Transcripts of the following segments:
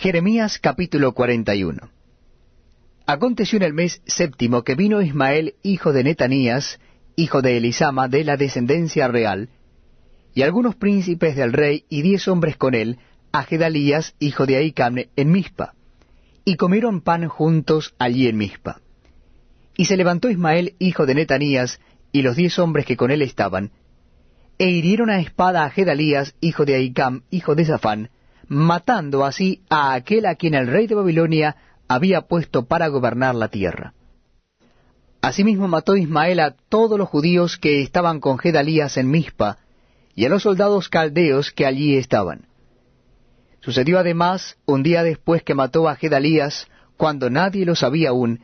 Jeremías capítulo 41 Aconteció en el mes séptimo que vino Ismael, hijo de Netanías, hijo de Elisama, de la descendencia real, y algunos príncipes del rey y diez hombres con él, a Gedalías, hijo de Aicamne, en Mizpa, y comieron pan juntos allí en Mizpa. Y se levantó Ismael, hijo de Netanías, y los diez hombres que con él estaban, e hirieron a espada a Gedalías, hijo de Aicam, hijo de Zafán, matando así a aquel a quien el rey de Babilonia había puesto para gobernar la tierra. Asimismo mató Ismael a todos los judíos que estaban con Gedalías en Mizpa, y a los soldados caldeos que allí estaban. Sucedió además, un día después que mató a Gedalías, cuando nadie lo sabía aún,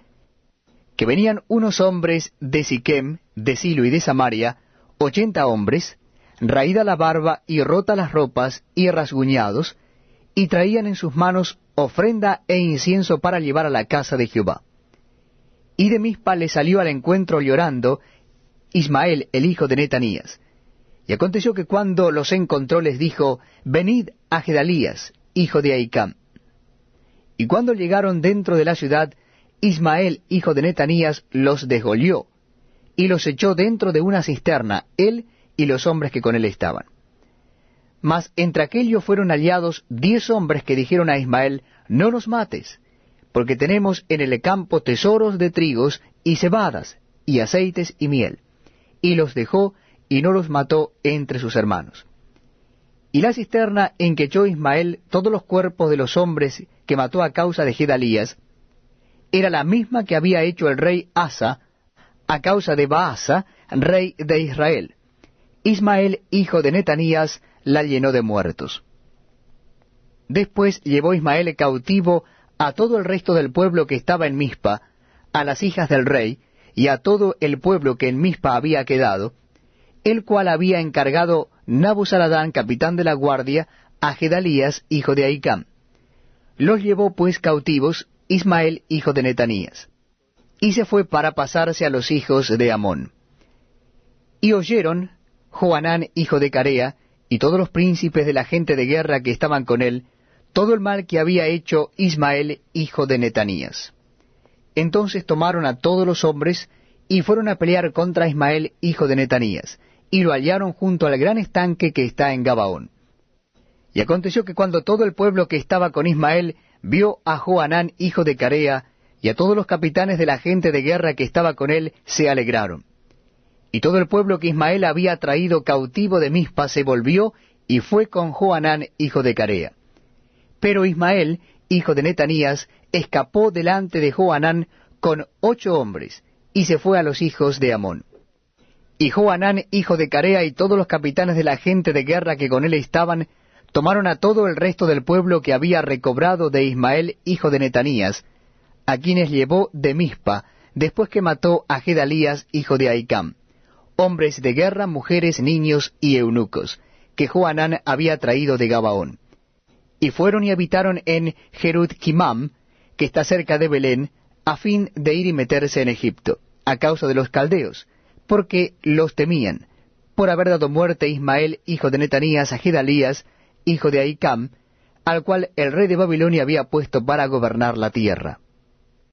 que venían unos hombres de Siquem, de Silo y de Samaria, ochenta hombres, raída la barba y rota las ropas y rasguñados, y traían en sus manos ofrenda e incienso para llevar a la casa de Jehová. Y de Mispa le salió al encuentro llorando Ismael, el hijo de Netanías. Y aconteció que cuando los encontró les dijo, Venid a Gedalías, hijo de Aicam. Y cuando llegaron dentro de la ciudad, Ismael, hijo de Netanías, los desgolió, y los echó dentro de una cisterna, él y los hombres que con él estaban. Mas entre aquellos fueron aliados diez hombres que dijeron a Ismael, No nos mates, porque tenemos en el campo tesoros de trigos y cebadas, y aceites y miel. Y los dejó y no los mató entre sus hermanos. Y la cisterna en que echó Ismael todos los cuerpos de los hombres que mató a causa de Gedalías, era la misma que había hecho el rey Asa a causa de Baasa, rey de Israel. Ismael, hijo de Netanías, la llenó de muertos. Después llevó Ismael cautivo a todo el resto del pueblo que estaba en Mizpa, a las hijas del rey, y a todo el pueblo que en Mizpa había quedado, el cual había encargado Nabuzaradán, capitán de la guardia, a Gedalías, hijo de Aicam. Los llevó pues cautivos Ismael, hijo de Netanías, y se fue para pasarse a los hijos de Amón. Y oyeron Joanán, hijo de Carea, y todos los príncipes de la gente de guerra que estaban con él, todo el mal que había hecho Ismael, hijo de Netanías. Entonces tomaron a todos los hombres y fueron a pelear contra Ismael, hijo de Netanías, y lo hallaron junto al gran estanque que está en Gabaón. Y aconteció que cuando todo el pueblo que estaba con Ismael vio a Joanán, hijo de Carea, y a todos los capitanes de la gente de guerra que estaba con él, se alegraron. Y todo el pueblo que Ismael había traído cautivo de Mispa se volvió y fue con Joanán, hijo de Carea. Pero Ismael, hijo de Netanías, escapó delante de Joanán con ocho hombres, y se fue a los hijos de Amón. Y Joanán, hijo de Carea, y todos los capitanes de la gente de guerra que con él estaban, tomaron a todo el resto del pueblo que había recobrado de Ismael, hijo de Netanías, a quienes llevó de Mispa, después que mató a Gedalías, hijo de Aicam hombres de guerra, mujeres, niños y eunucos, que Joanán había traído de Gabaón. Y fueron y habitaron en Jerut Kimam, que está cerca de Belén, a fin de ir y meterse en Egipto, a causa de los caldeos, porque los temían, por haber dado muerte a Ismael, hijo de Netanías, a Gedalías, hijo de Aicam, al cual el rey de Babilonia había puesto para gobernar la tierra.